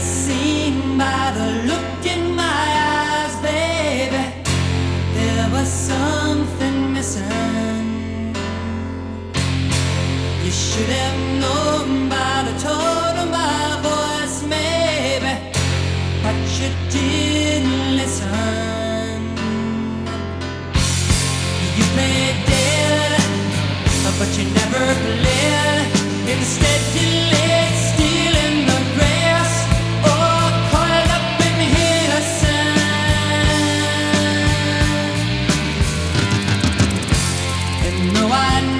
seen by the look in my eyes, baby. There was something missing. You should have known by the tone of my voice, maybe. But you didn't listen. You played dead, but you never played. No, I